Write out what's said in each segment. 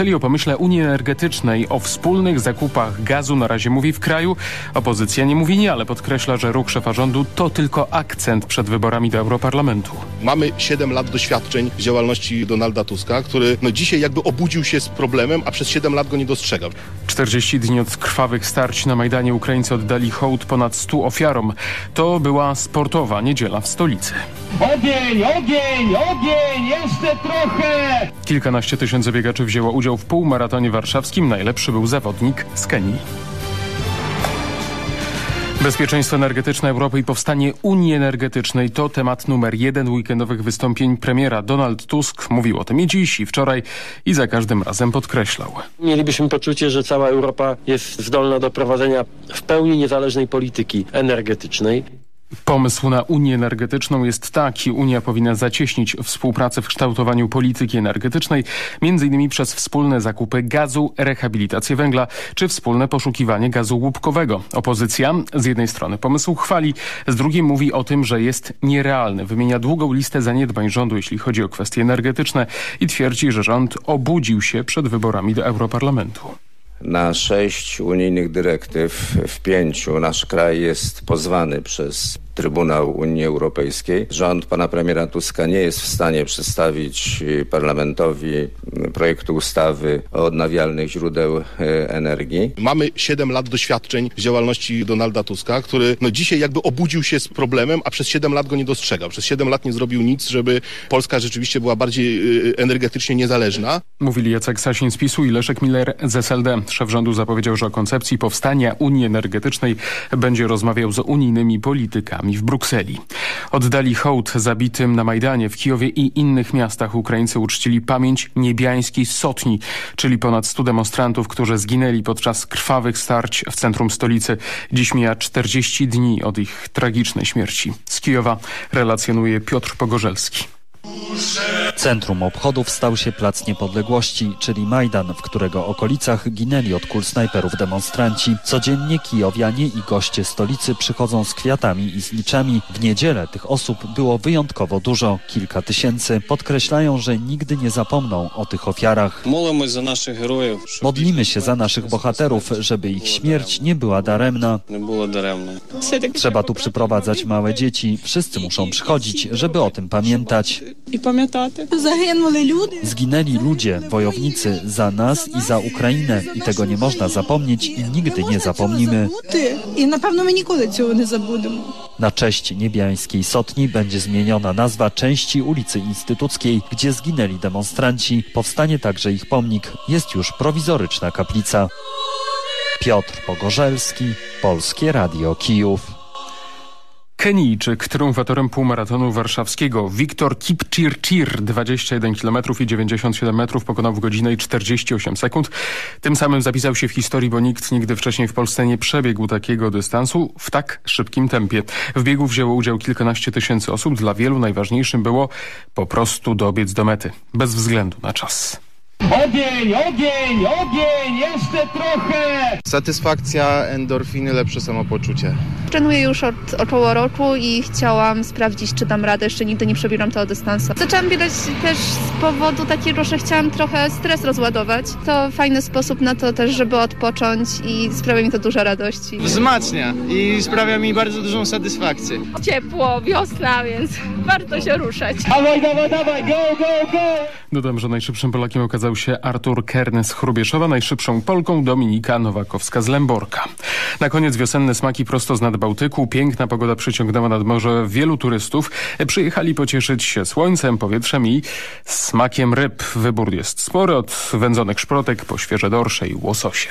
Brukseli o pomyśle Unii Energetycznej, o wspólnych zakupach gazu na razie mówi w kraju. Opozycja nie mówi nie, ale podkreśla, że ruch szefa rządu to tylko akcent przed wyborami do Europarlamentu. Mamy 7 lat doświadczeń w działalności Donalda Tuska, który no dzisiaj jakby obudził się z problemem, a przez 7 lat go nie dostrzegał. 40 dni od krwawych starć na Majdanie Ukraińcy oddali hołd ponad 100 ofiarom. To była sportowa niedziela w stolicy. Ogień, ogień, ogień, jeszcze trochę! Kilkanaście tysięcy biegaczy wzięło udział w półmaratonie warszawskim. Najlepszy był zawodnik z Kenii. Bezpieczeństwo energetyczne Europy i powstanie Unii Energetycznej to temat numer jeden weekendowych wystąpień premiera. Donald Tusk mówił o tym i dziś, i wczoraj i za każdym razem podkreślał. Mielibyśmy poczucie, że cała Europa jest zdolna do prowadzenia w pełni niezależnej polityki energetycznej. Pomysł na Unię Energetyczną jest taki. Unia powinna zacieśnić współpracę w kształtowaniu polityki energetycznej, m.in. przez wspólne zakupy gazu, rehabilitację węgla czy wspólne poszukiwanie gazu łupkowego. Opozycja z jednej strony pomysł chwali, z drugiej mówi o tym, że jest nierealny. Wymienia długą listę zaniedbań rządu, jeśli chodzi o kwestie energetyczne i twierdzi, że rząd obudził się przed wyborami do Europarlamentu. Na sześć unijnych dyrektyw w pięciu nasz kraj jest pozwany przez Trybunał Unii Europejskiej. Rząd pana premiera Tuska nie jest w stanie przedstawić parlamentowi projektu ustawy o odnawialnych źródeł e, energii. Mamy 7 lat doświadczeń w działalności Donalda Tuska, który no dzisiaj jakby obudził się z problemem, a przez 7 lat go nie dostrzegał. Przez 7 lat nie zrobił nic, żeby Polska rzeczywiście była bardziej energetycznie niezależna. Mówili Jacek Sasin z PiSu i Leszek Miller z SLD. Szef rządu zapowiedział, że o koncepcji powstania Unii Energetycznej będzie rozmawiał z unijnymi politykami w Brukseli. Oddali hołd zabitym na Majdanie w Kijowie i innych miastach. Ukraińcy uczcili pamięć niebiańskiej sotni, czyli ponad 100 demonstrantów, którzy zginęli podczas krwawych starć w centrum stolicy. Dziś mija 40 dni od ich tragicznej śmierci. Z Kijowa relacjonuje Piotr Pogorzelski. Centrum obchodów stał się Plac Niepodległości, czyli Majdan, w którego okolicach ginęli od kul snajperów demonstranci. Codziennie kijowianie i goście stolicy przychodzą z kwiatami i z niczami. W niedzielę tych osób było wyjątkowo dużo, kilka tysięcy. Podkreślają, że nigdy nie zapomną o tych ofiarach. Modlimy się za naszych bohaterów, żeby ich śmierć nie była daremna. Trzeba tu przyprowadzać małe dzieci. Wszyscy muszą przychodzić, żeby o tym pamiętać І пам'ятати. Загинули люди. Zginęli ludzie, wojownicy za nas i za Ukrainę i tego nie można zapomnieć i nigdy nie zapomnimy. Забути. І напевно ми ніколи цього не забудемо. Na cześć niebiańskiej sotni będzie zmieniona nazwa części ulicy Instytuckiej, gdzie zginęli demonstranci. Powstanie także ich pomnik. Jest już prowizoryczna kaplica. Piotr Pogorzelski, Polskie Radio Kijów. Kenijczyk, triumfatorem półmaratonu warszawskiego Wiktor Kipchirchir 21 km i 97 metrów pokonał w godzinę i 48 sekund. Tym samym zapisał się w historii, bo nikt nigdy wcześniej w Polsce nie przebiegł takiego dystansu w tak szybkim tempie. W biegu wzięło udział kilkanaście tysięcy osób. Dla wielu najważniejszym było po prostu dobiec do mety, bez względu na czas. Ogień, ogień, ogień, jeszcze trochę! Satysfakcja, endorfiny, lepsze samopoczucie. Trenuję już od około roku i chciałam sprawdzić, czy dam radę. Jeszcze nigdy nie przebiegłam tego dystansu. Zaczęłam biegać też z powodu takiego, że chciałam trochę stres rozładować. To fajny sposób na to też, żeby odpocząć i sprawia mi to dużo radości. Wzmacnia i sprawia mi bardzo dużą satysfakcję. Ciepło, wiosna, więc warto się ruszać. Dawaj, dawaj, dawaj, go, go, go! Dodam, że najszybszym Polakiem okazał się Artur Kern z Chrubieszowa, najszybszą Polką Dominika Nowakowska z Lęborka. Na koniec wiosenne smaki prosto z nad Bałtyku. Piękna pogoda przyciągnęła nad morze wielu turystów. Przyjechali pocieszyć się słońcem, powietrzem i smakiem ryb. Wybór jest spory, od wędzonych szprotek po świeże dorsze i łososie.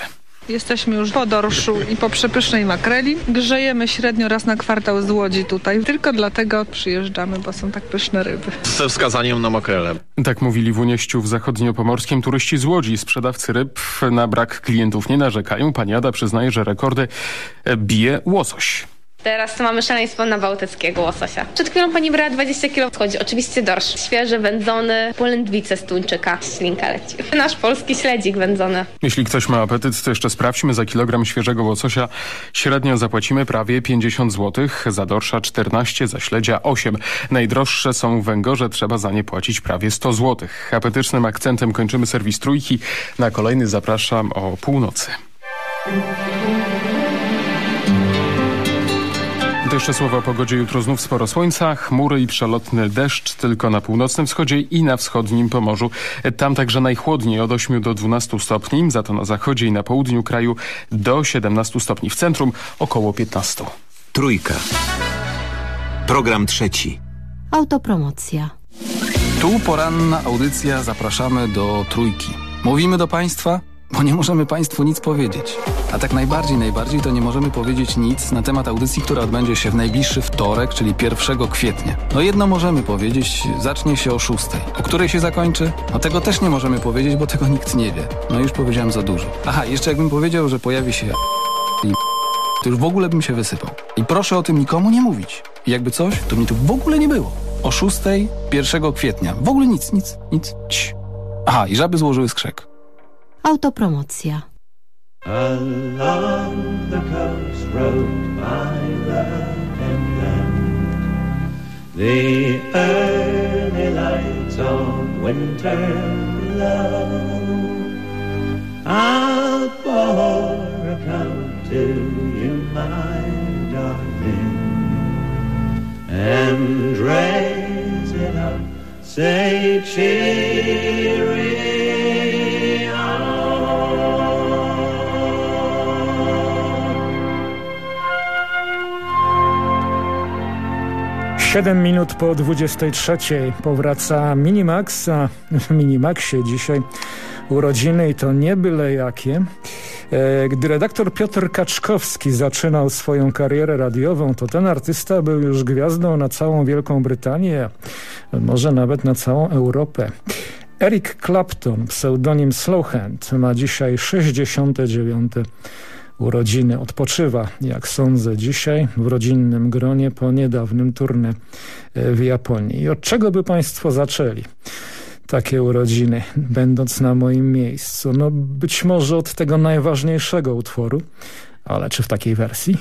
Jesteśmy już po dorszu i po przepysznej makreli. Grzejemy średnio raz na kwartał z Łodzi tutaj. Tylko dlatego przyjeżdżamy, bo są tak pyszne ryby. Ze wskazaniem na makrelę. Tak mówili w Unieściu w zachodniopomorskim turyści z Łodzi. Sprzedawcy ryb na brak klientów nie narzekają. Pani Ada przyznaje, że rekordy bije łosoś. Teraz to mamy szaleństwo na bałtyckiego łososia. Przed chwilą pani brała 20 kg, chodzi oczywiście dorsz. Świeży, wędzony, polędwice z tuńczyka. Ślinka leci. Nasz polski śledzik wędzony. Jeśli ktoś ma apetyt, to jeszcze sprawdźmy. Za kilogram świeżego łososia średnio zapłacimy prawie 50 zł, za dorsza 14, za śledzia 8. Najdroższe są węgorze, trzeba za nie płacić prawie 100 zł. Apetycznym akcentem kończymy serwis Trójki. Na kolejny zapraszam o północy. To jeszcze słowo o pogodzie. Jutro znów sporo słońca, chmury i przelotny deszcz tylko na północnym wschodzie i na wschodnim Pomorzu. Tam także najchłodniej od 8 do 12 stopni, za to na zachodzie i na południu kraju do 17 stopni. W centrum około 15. Trójka. Program trzeci. Autopromocja. Tu poranna audycja. Zapraszamy do Trójki. Mówimy do Państwa, bo nie możemy Państwu nic powiedzieć. A tak najbardziej, najbardziej to nie możemy powiedzieć nic na temat audycji, która odbędzie się w najbliższy wtorek, czyli 1 kwietnia. No jedno możemy powiedzieć, zacznie się o 6. O której się zakończy? No tego też nie możemy powiedzieć, bo tego nikt nie wie. No już powiedziałem za dużo. Aha, jeszcze jakbym powiedział, że pojawi się i to już w ogóle bym się wysypał. I proszę o tym nikomu nie mówić. I jakby coś, to mnie tu w ogóle nie było. O 6, 1 kwietnia. W ogóle nic, nic, nic. Cii. Aha, i żaby złożyły skrzek. Autopromocja. Along the coast road by the inland, the early lights of winter love. I'll pour a cup to you, my darling, and raise it up, say cheery. Siedem minut po 23 powraca Minimax, a w Minimaxie dzisiaj urodziny i to nie byle jakie. E, gdy redaktor Piotr Kaczkowski zaczynał swoją karierę radiową, to ten artysta był już gwiazdą na całą Wielką Brytanię, może nawet na całą Europę. Eric Clapton, pseudonim Slowhand, ma dzisiaj 69 urodziny. Odpoczywa, jak sądzę, dzisiaj w rodzinnym gronie po niedawnym turnę w Japonii. I od czego by Państwo zaczęli? takie urodziny, będąc na moim miejscu? No być może od tego najważniejszego utworu, ale czy w takiej wersji?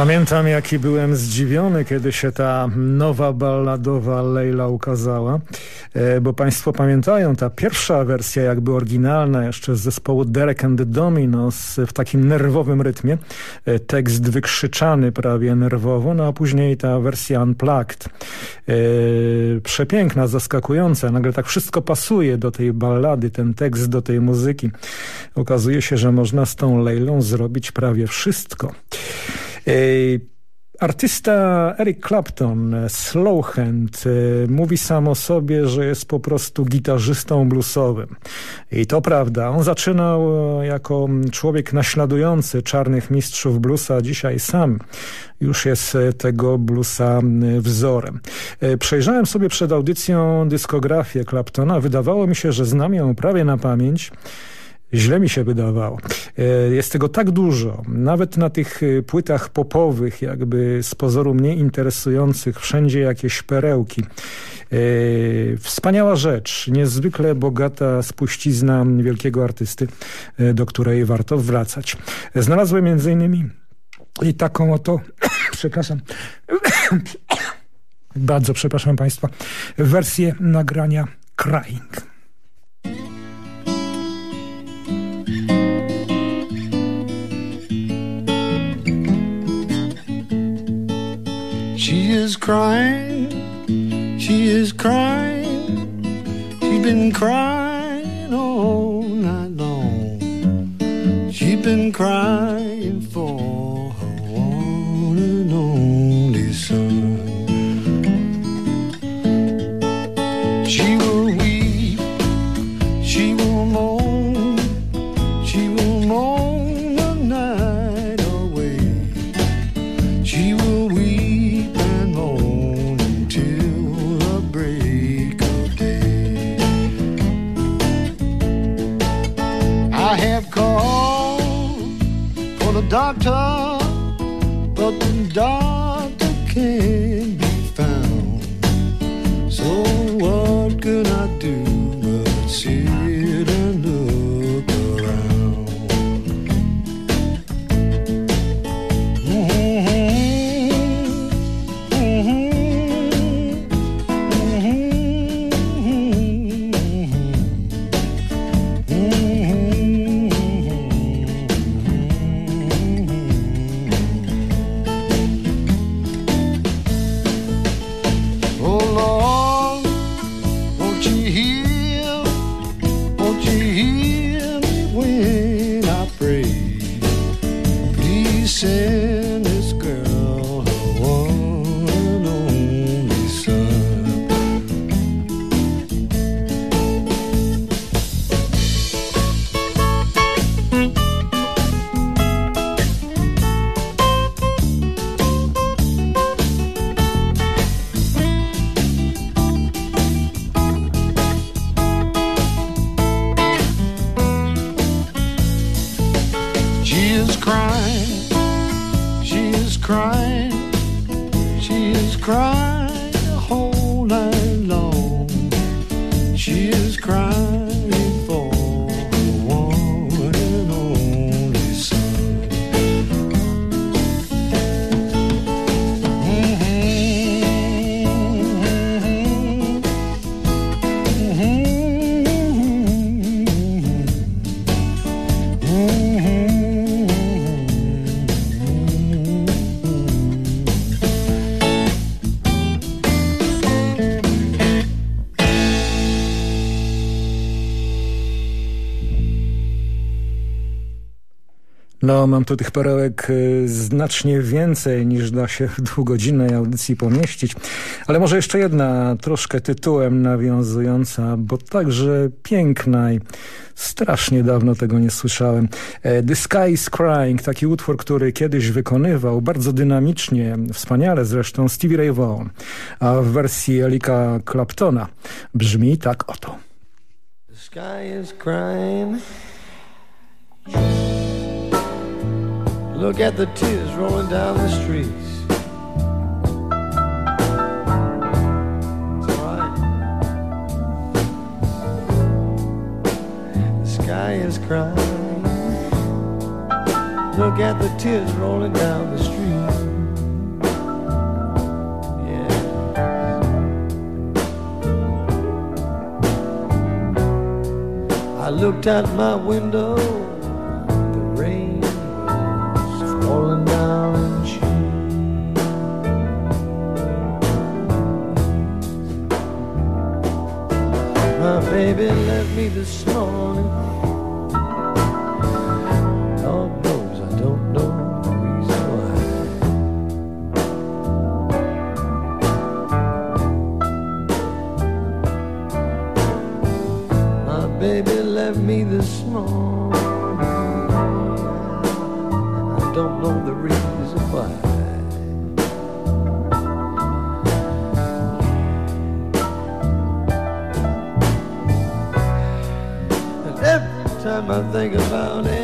Pamiętam, jaki byłem zdziwiony, kiedy się ta nowa balladowa Leila ukazała, e, bo państwo pamiętają, ta pierwsza wersja jakby oryginalna jeszcze z zespołu Derek and the Dominos w takim nerwowym rytmie, e, tekst wykrzyczany prawie nerwowo, no a później ta wersja Unplugged, e, przepiękna, zaskakująca, nagle tak wszystko pasuje do tej ballady, ten tekst do tej muzyki. Okazuje się, że można z tą Leilą zrobić prawie wszystko. Artysta Eric Clapton, Slowhand, mówi sam o sobie, że jest po prostu gitarzystą bluesowym. I to prawda. On zaczynał jako człowiek naśladujący czarnych mistrzów bluesa, dzisiaj sam już jest tego bluesa wzorem. Przejrzałem sobie przed audycją dyskografię Claptona. Wydawało mi się, że znam ją prawie na pamięć. Źle mi się wydawało. E, jest tego tak dużo, nawet na tych e, płytach popowych, jakby z pozoru mnie interesujących, wszędzie jakieś perełki. E, wspaniała rzecz, niezwykle bogata spuścizna wielkiego artysty, do której warto wracać. Znalazłem między innymi i taką oto, przepraszam, bardzo przepraszam Państwa, wersję nagrania Crying. She is crying, she is crying, she's been crying all night long. She's been crying for her one and only son. Doctor, but the doctor can't No, mam tu tych perełek y, znacznie więcej niż da się w dwugodzinnej audycji pomieścić. Ale może jeszcze jedna, troszkę tytułem nawiązująca, bo także piękna i strasznie dawno tego nie słyszałem. E, The Sky is Crying, taki utwór, który kiedyś wykonywał bardzo dynamicznie, wspaniale zresztą Stevie Ray Vaughan, a w wersji Elika Claptona brzmi tak oto. The sky is crying. Look at the tears rolling down the streets. It's alright. The sky is crying. Look at the tears rolling down the street. Yeah. I looked out my window My baby left me this morning. Lord knows I don't know the reason why. My baby left me this morning. I don't know the reason time I think about it,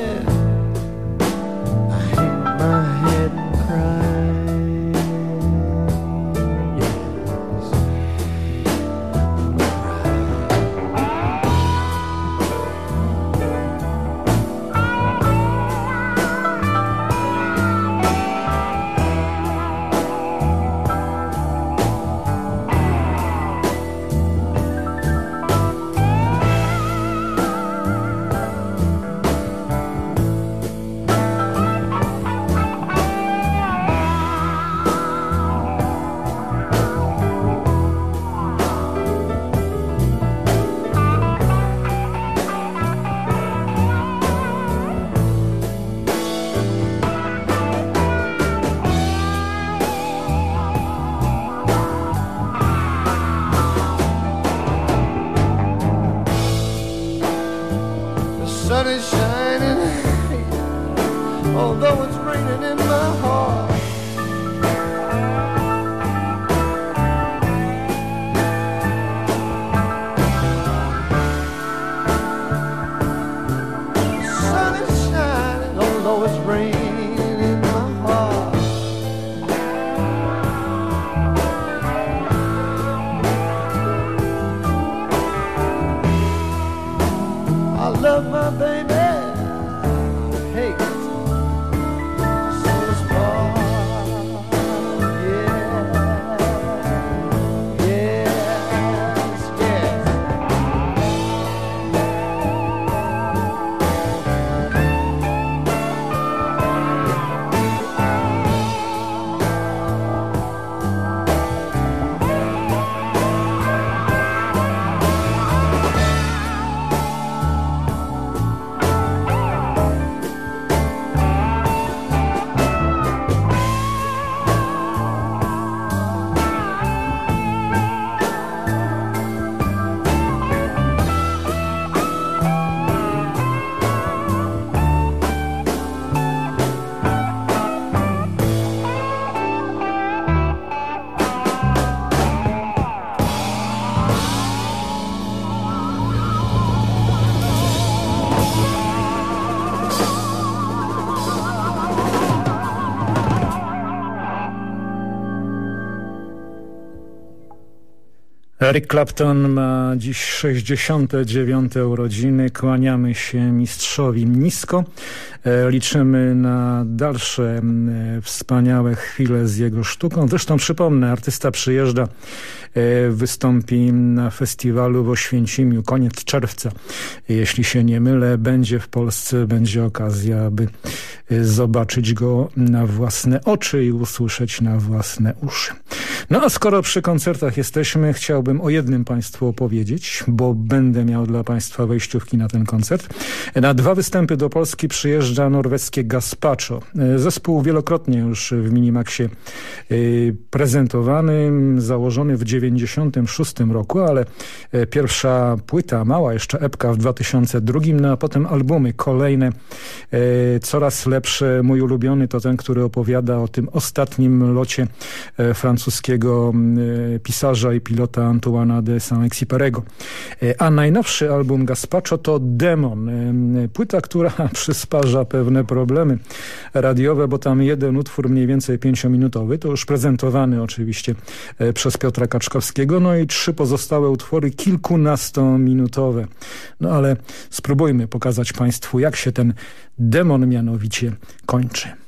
Eric Clapton ma dziś 69. urodziny. Kłaniamy się mistrzowi nisko. E, Liczymy na dalsze m, e, wspaniałe chwile z jego sztuką. Zresztą przypomnę, artysta przyjeżdża, e, wystąpi na festiwalu w Oświęcimiu koniec czerwca. Jeśli się nie mylę, będzie w Polsce, będzie okazja, aby zobaczyć go na własne oczy i usłyszeć na własne uszy. No a skoro przy koncertach jesteśmy, chciałbym o jednym Państwu opowiedzieć, bo będę miał dla Państwa wejściówki na ten koncert. Na dwa występy do Polski przyjeżdża norweskie Gaspacho. Zespół wielokrotnie już w Minimaxie y, prezentowany, założony w 96 roku, ale e, pierwsza płyta, mała jeszcze epka w 2002, no a potem albumy kolejne, e, coraz lepsze. Mój ulubiony to ten, który opowiada o tym ostatnim locie e, francuskiego e, pisarza i pilota Antoana de Saint-Exupéry'ego. E, A najnowszy album Gaspacho to Demon. E, Płyta, która przysparza pewne problemy radiowe, bo tam jeden utwór mniej więcej pięciominutowy, to już prezentowany oczywiście e, przez Piotra Kaczkowskiego, no i trzy pozostałe utwory kilkunastominutowe. No ale spróbujmy pokazać Państwu, jak się ten demon mianowicie kończy.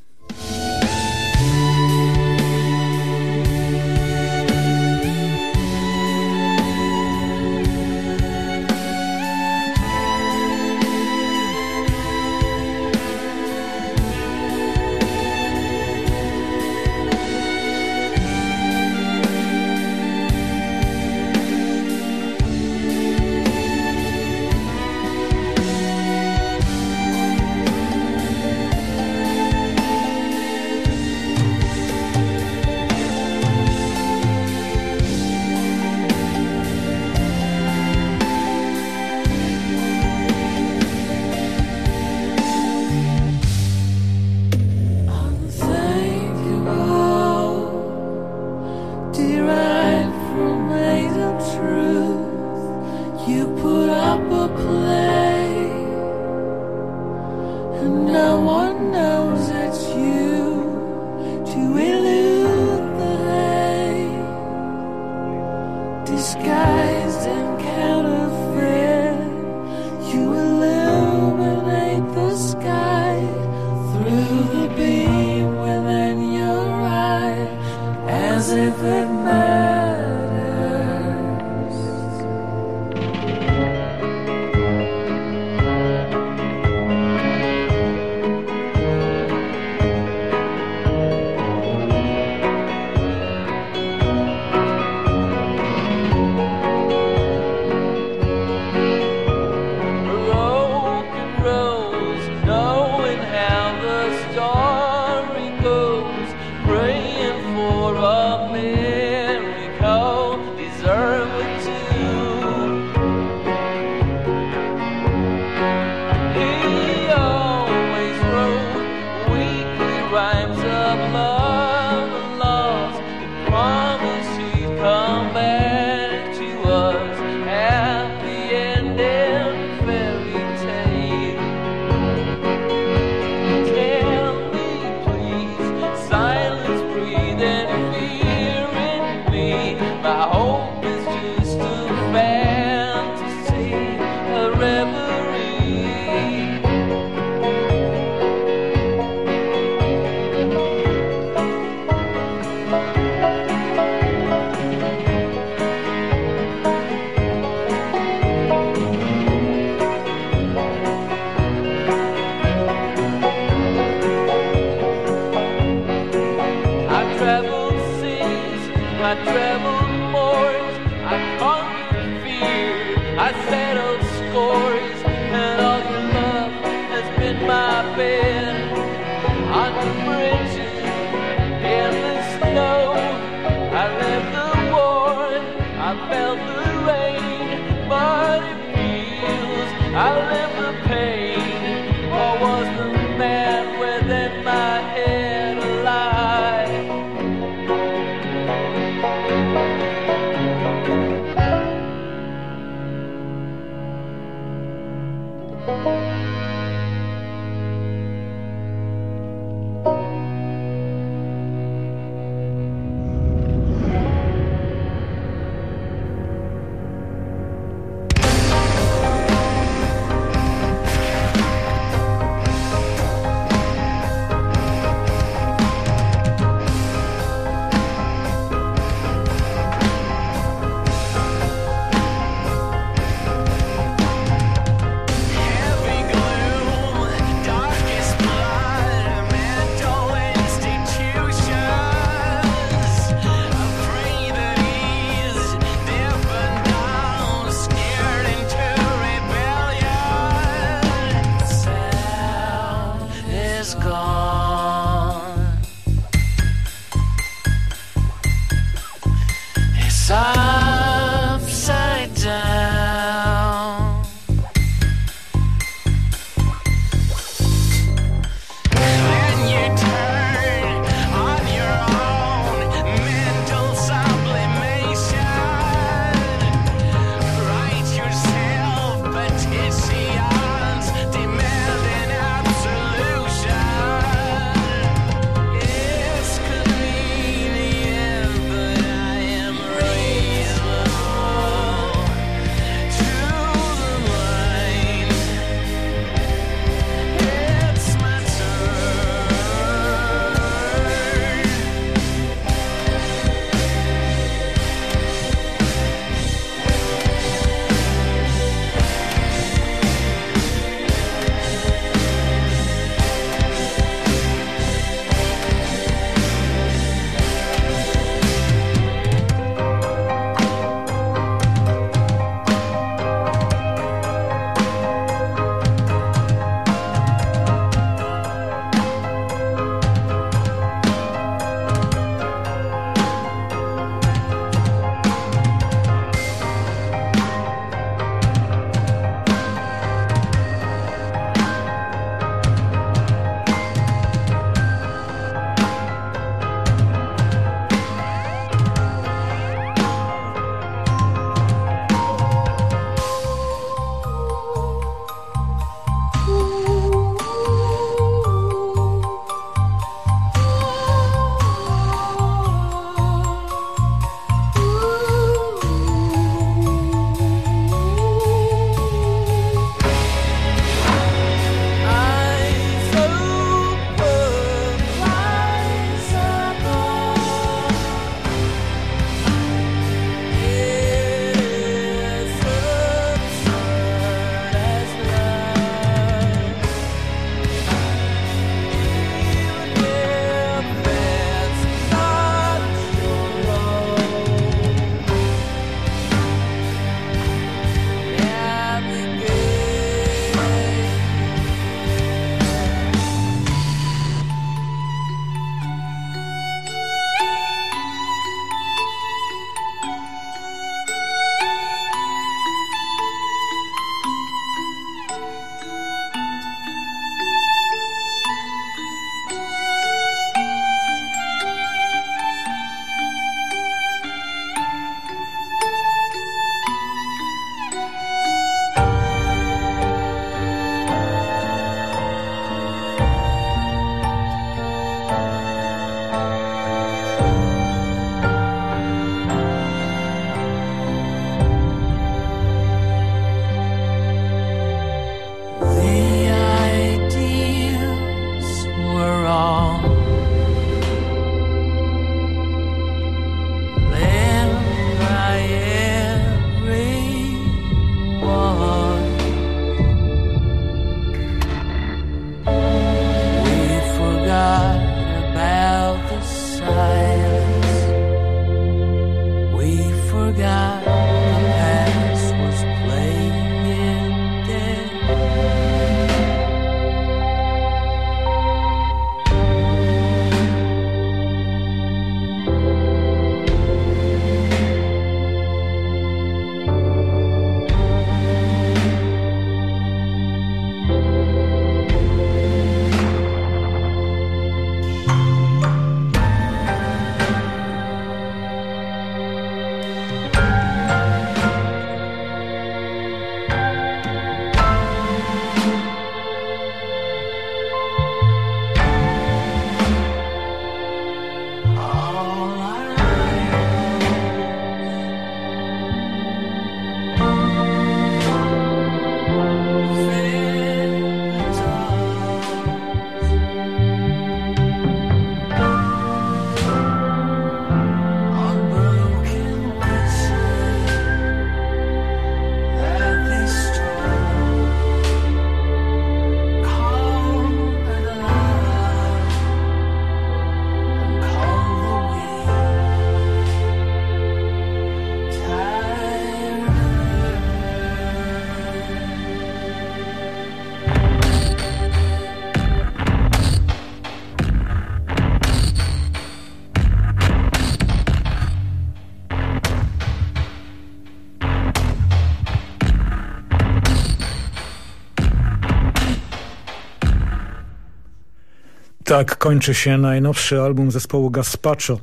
Tak kończy się najnowszy album zespołu Gaspacho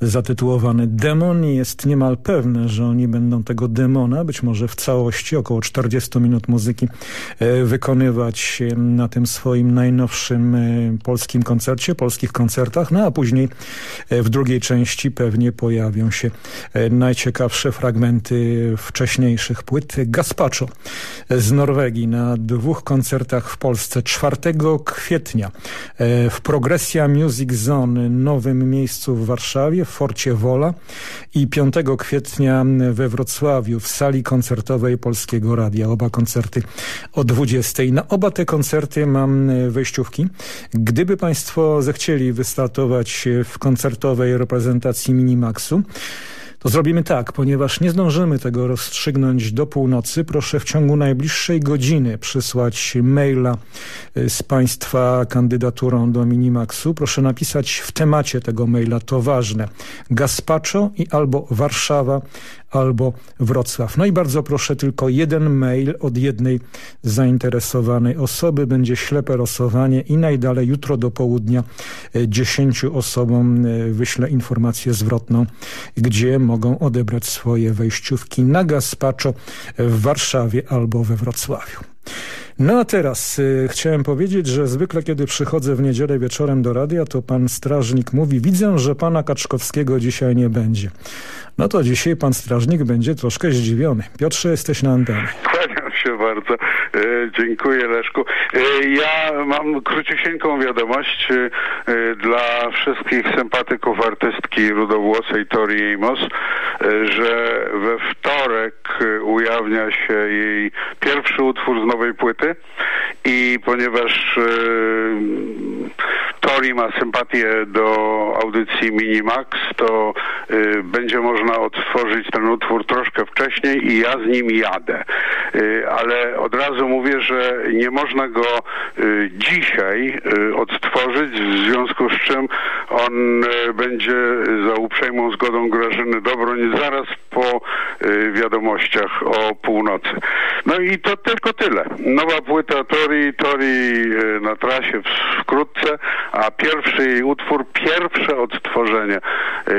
zatytułowany Demon jest niemal pewne, że oni będą tego demona, być może w całości, około 40 minut muzyki e, wykonywać na tym swoim najnowszym e, polskim koncercie, polskich koncertach, no a później e, w drugiej części pewnie pojawią się najciekawsze fragmenty wcześniejszych płyt Gaspacho z Norwegii na dwóch koncertach w Polsce 4 kwietnia w Progresja Music Zone, nowym miejscu w Warszawie, w Forcie Wola i 5 kwietnia we Wrocławiu w sali koncertowej Polskiego Radia. Oba koncerty o 20. Na oba te koncerty mam wejściówki. Gdyby Państwo zechcieli wystartować w koncertowej reprezentacji Minimaxu, to zrobimy tak, ponieważ nie zdążymy tego rozstrzygnąć do północy. Proszę w ciągu najbliższej godziny przysłać maila y, z Państwa kandydaturą do Minimaxu. Proszę napisać w temacie tego maila, to ważne, Gaspacho i albo Warszawa albo Wrocław. No i bardzo proszę tylko jeden mail od jednej zainteresowanej osoby. Będzie ślepe losowanie i najdalej jutro do południa e, dziesięciu osobom e, wyślę informację zwrotną, gdzie mogą odebrać swoje wejściówki na Gaspacho w Warszawie albo we Wrocławiu. No a teraz y, chciałem powiedzieć, że zwykle kiedy przychodzę w niedzielę wieczorem do radia, to pan strażnik mówi, widzę, że pana Kaczkowskiego dzisiaj nie będzie. No to dzisiaj pan strażnik będzie troszkę zdziwiony. Piotrze, jesteś na antenie. Się bardzo. E, dziękuję Leszku. E, ja mam króciusieńką wiadomość e, dla wszystkich sympatyków artystki rudowłosej Tori Amos, że we wtorek ujawnia się jej pierwszy utwór z nowej płyty i ponieważ Tori ma sympatię do audycji Minimax, to będzie można odtworzyć ten utwór troszkę wcześniej i ja z nim jadę. Ale od razu mówię, że nie można go y, dzisiaj y, odtworzyć, w związku z czym on y, będzie za uprzejmą zgodą Grażyny Dobroń zaraz po wiadomościach o północy. No i to tylko tyle. Nowa płyta Tori, Tori na trasie wkrótce, a pierwszy jej utwór, pierwsze odtworzenie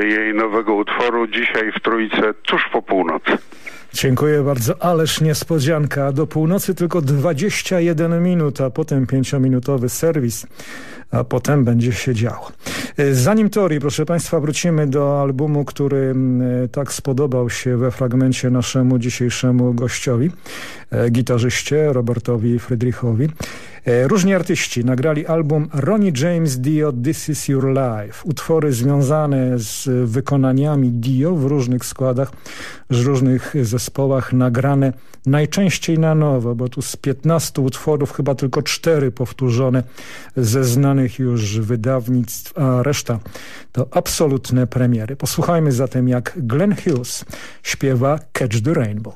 jej nowego utworu dzisiaj w Trójce tuż po północy. Dziękuję bardzo, ależ niespodzianka. Do północy tylko 21 minut, a potem pięciominutowy serwis, a potem będzie się działo. Zanim Tori, proszę Państwa, wrócimy do albumu, który mm, tak spodobał się we fragmencie naszemu dzisiejszemu gościowi, e, gitarzyście Robertowi Friedrichowi. E, Różni artyści nagrali album Ronnie James Dio This Is Your Life. Utwory związane z wykonaniami Dio w różnych składach, w różnych zespołach nagrane najczęściej na nowo, bo tu z 15 utworów chyba tylko 4 powtórzone ze znanych już wydawnictw, a reszta to absolutne premiery. Posłuchajmy zatem jak Glenn Hughes śpiewa Catch the Rainbow.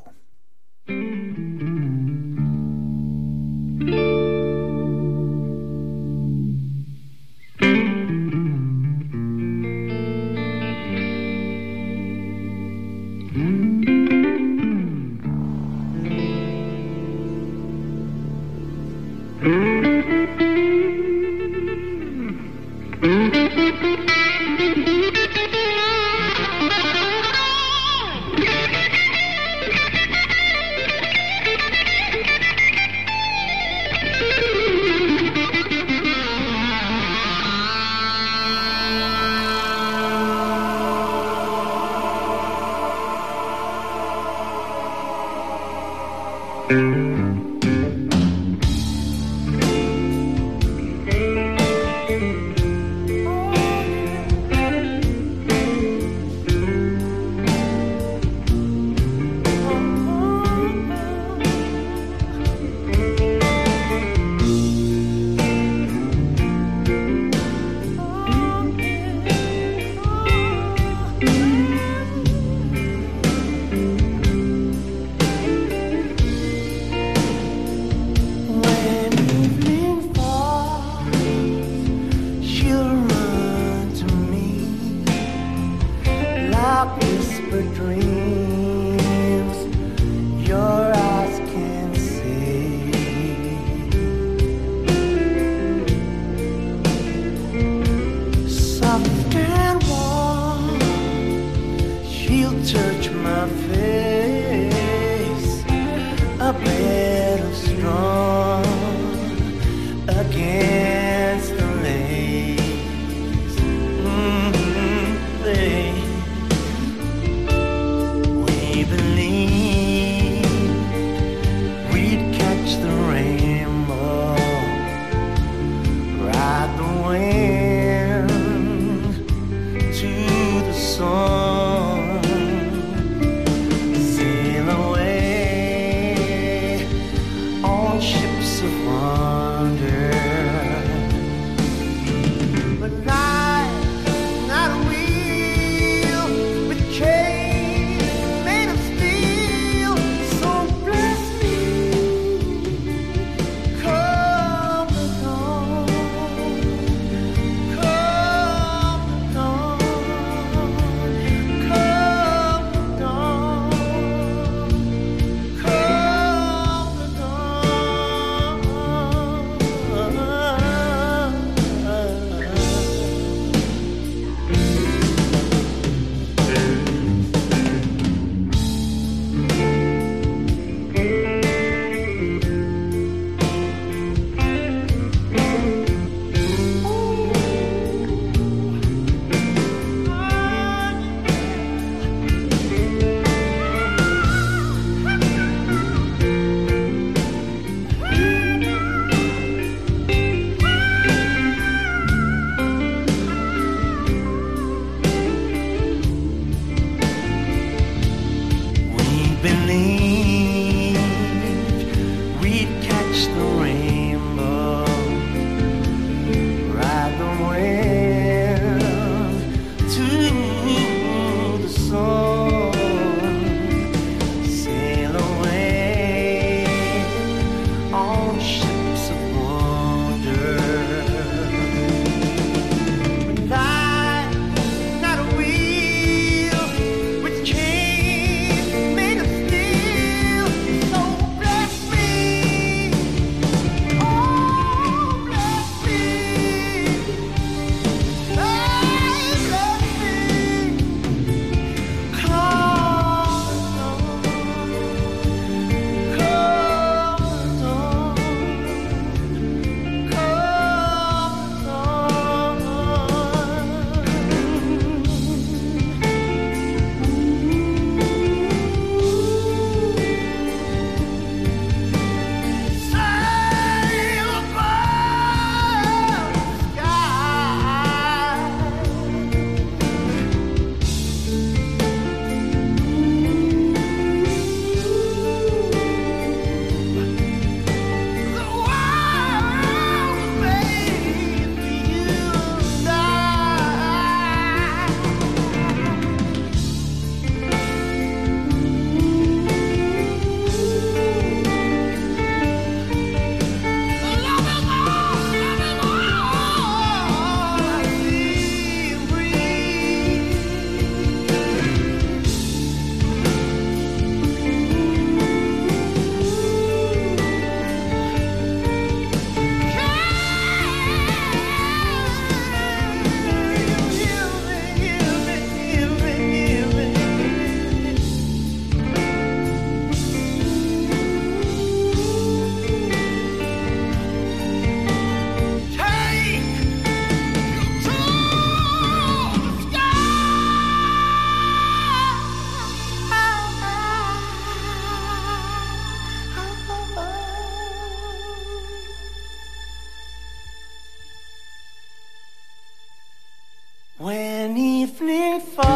When evening falls,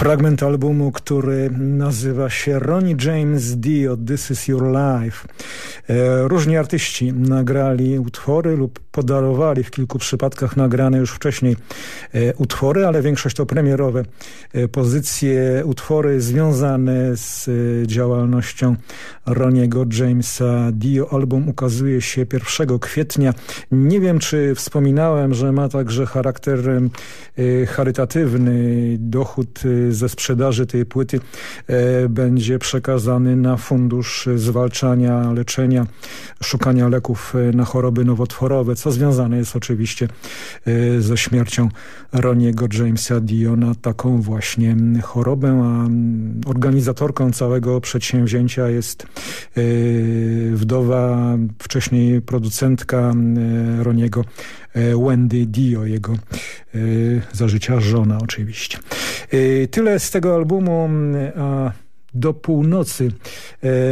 fragment albumu, który nazywa się Ronnie James Dio This Is Your Life. E, różni artyści nagrali utwory lub podarowali w kilku przypadkach nagrane już wcześniej e, utwory, ale większość to premierowe e, pozycje, utwory związane z działalnością Roniego Jamesa Dio. Album ukazuje się 1 kwietnia. Nie wiem, czy wspominałem, że ma także charakter charytatywny. Dochód ze sprzedaży tej płyty będzie przekazany na fundusz zwalczania, leczenia, szukania leków e, na choroby nowotworowe, co związane jest oczywiście e, ze śmiercią Roniego Jamesa Diona, taką właśnie chorobę, a organizatorką całego przedsięwzięcia jest wdowa, wcześniej producentka Roniego Wendy Dio, jego za życia żona oczywiście. Tyle z tego albumu, a do północy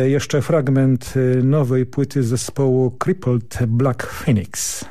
jeszcze fragment nowej płyty zespołu Crippled Black Phoenix.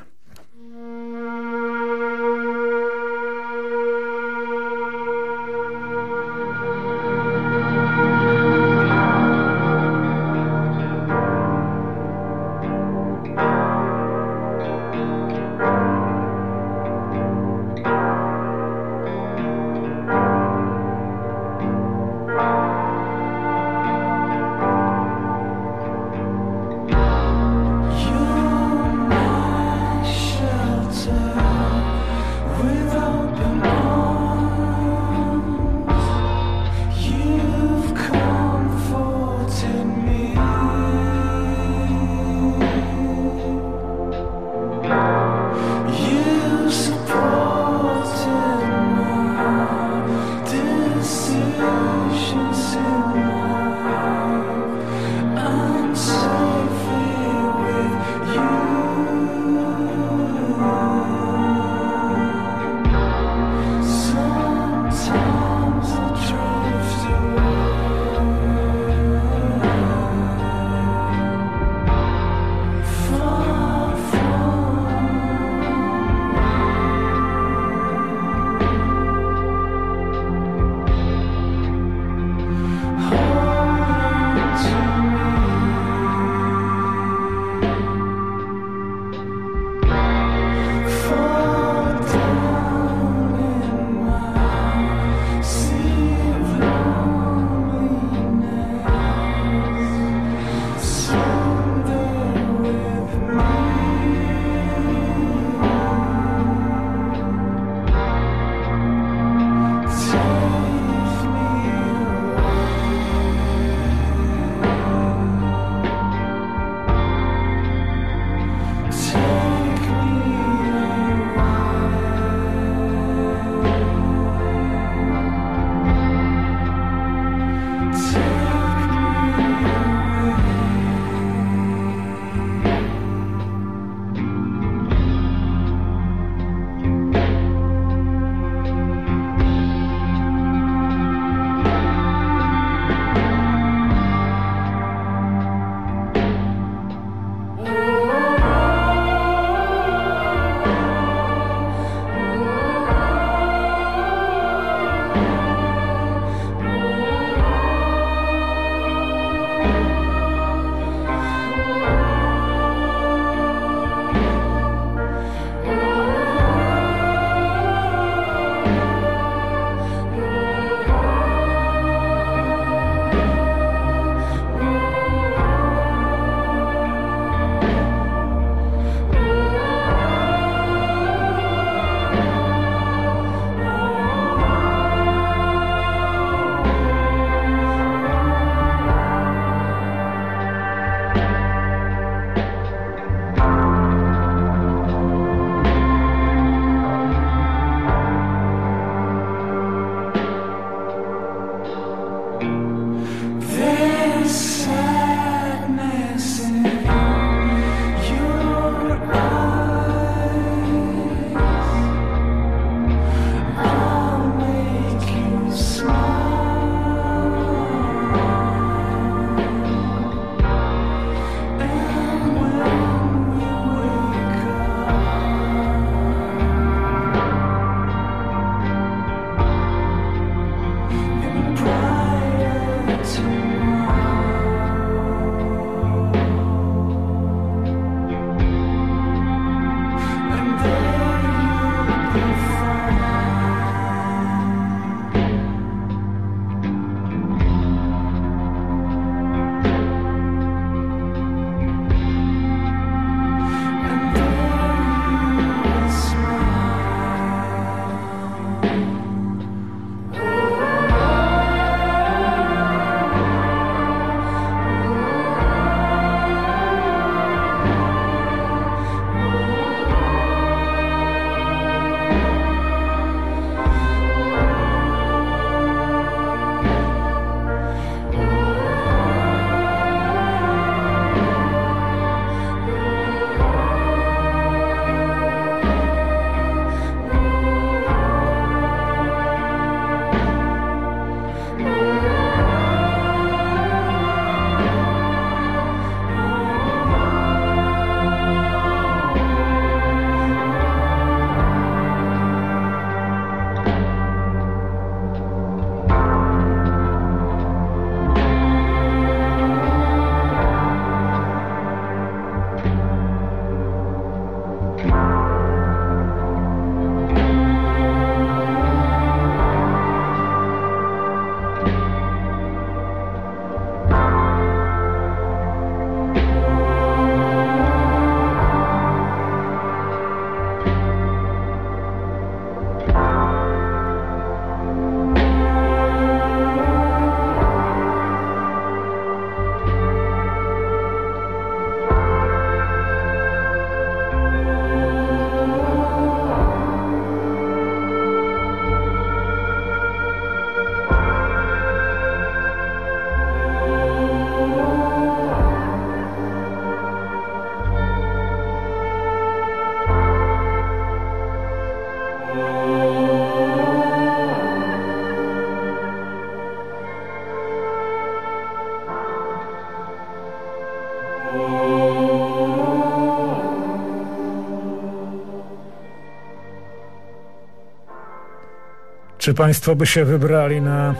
Czy Państwo by się wybrali na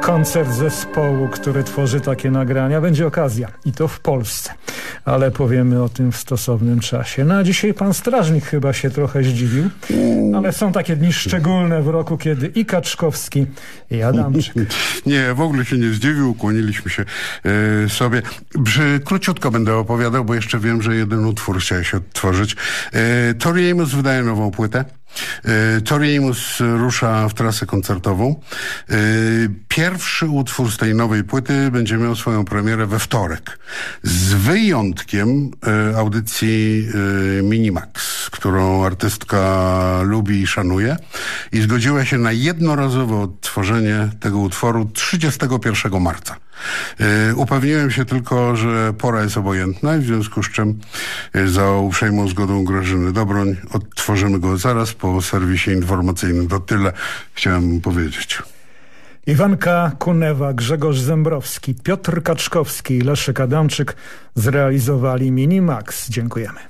koncert zespołu, który tworzy takie nagrania? Będzie okazja i to w Polsce, ale powiemy o tym w stosownym czasie. No a dzisiaj Pan Strażnik chyba się trochę zdziwił, ale są takie dni szczególne w roku, kiedy i Kaczkowski, i Adamczyk. Nie, w ogóle się nie zdziwił, ukłoniliśmy się e, sobie. Przy, króciutko będę opowiadał, bo jeszcze wiem, że jeden utwór się odtworzyć. E, Tori Amos wydaje nową płytę. E, Tori Amos rusza w trasę koncertową. E, Pierwszy utwór z tej nowej płyty będzie miał swoją premierę we wtorek. Z wyjątkiem e, audycji Minimax, którą artystka lubi i szanuje i zgodziła się na jednorazowe odtworzenie tego utworu 31 marca. E, Upewniłem się tylko, że pora jest obojętna w związku z czym e, za uprzejmą zgodą Grażyny Dobroń odtworzymy go zaraz po serwisie informacyjnym. To tyle chciałem powiedzieć. Iwanka Kunewa, Grzegorz Zembrowski, Piotr Kaczkowski i Leszek Adamczyk zrealizowali Minimax. Dziękujemy.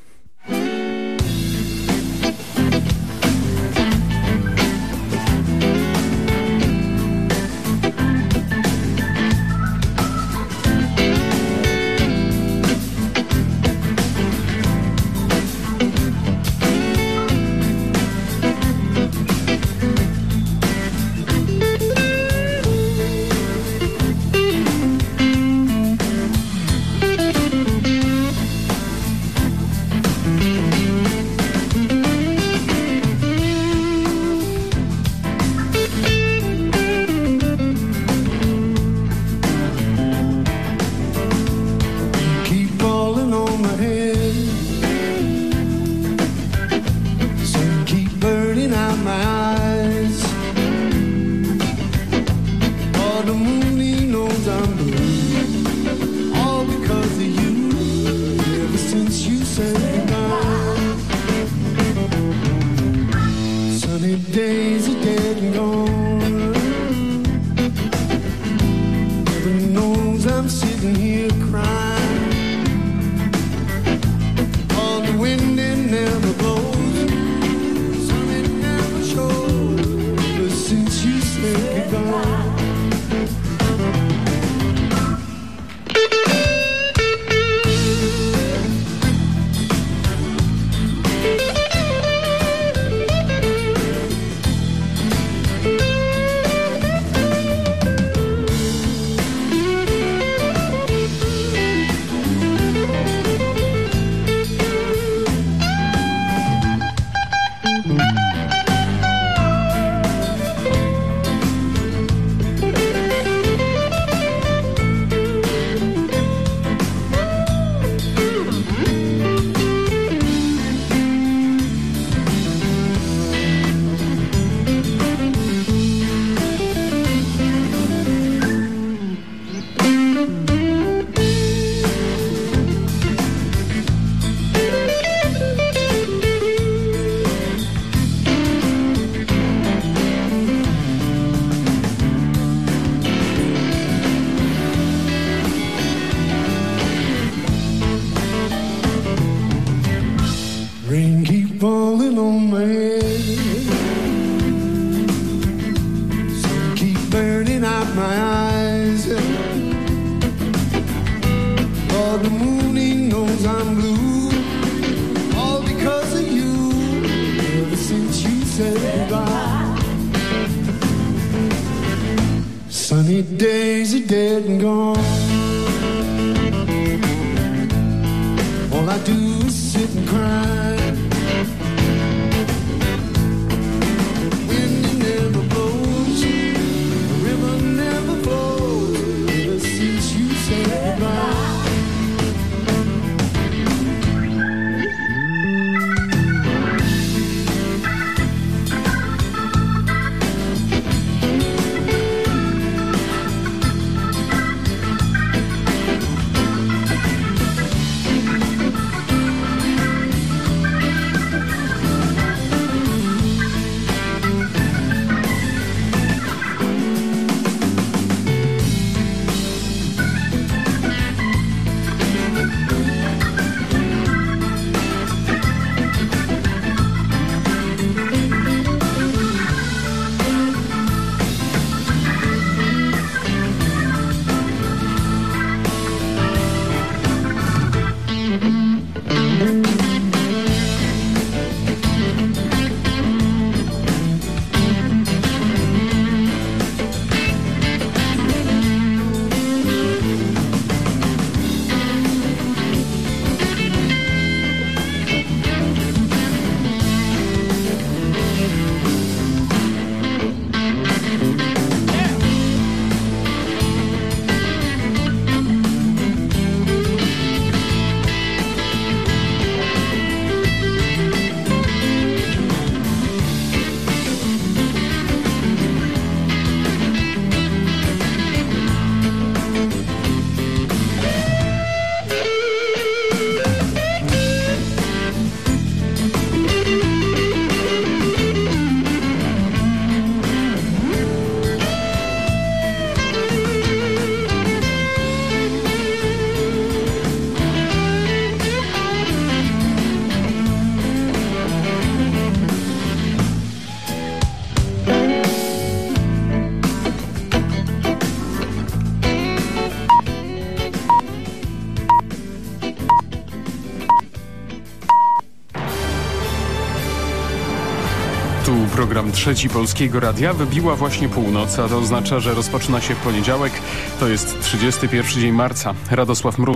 Trzeci Polskiego Radia. Wybiła właśnie północ, a to oznacza, że rozpoczyna się poniedziałek. To jest 31 dzień marca. Radosław Mróz.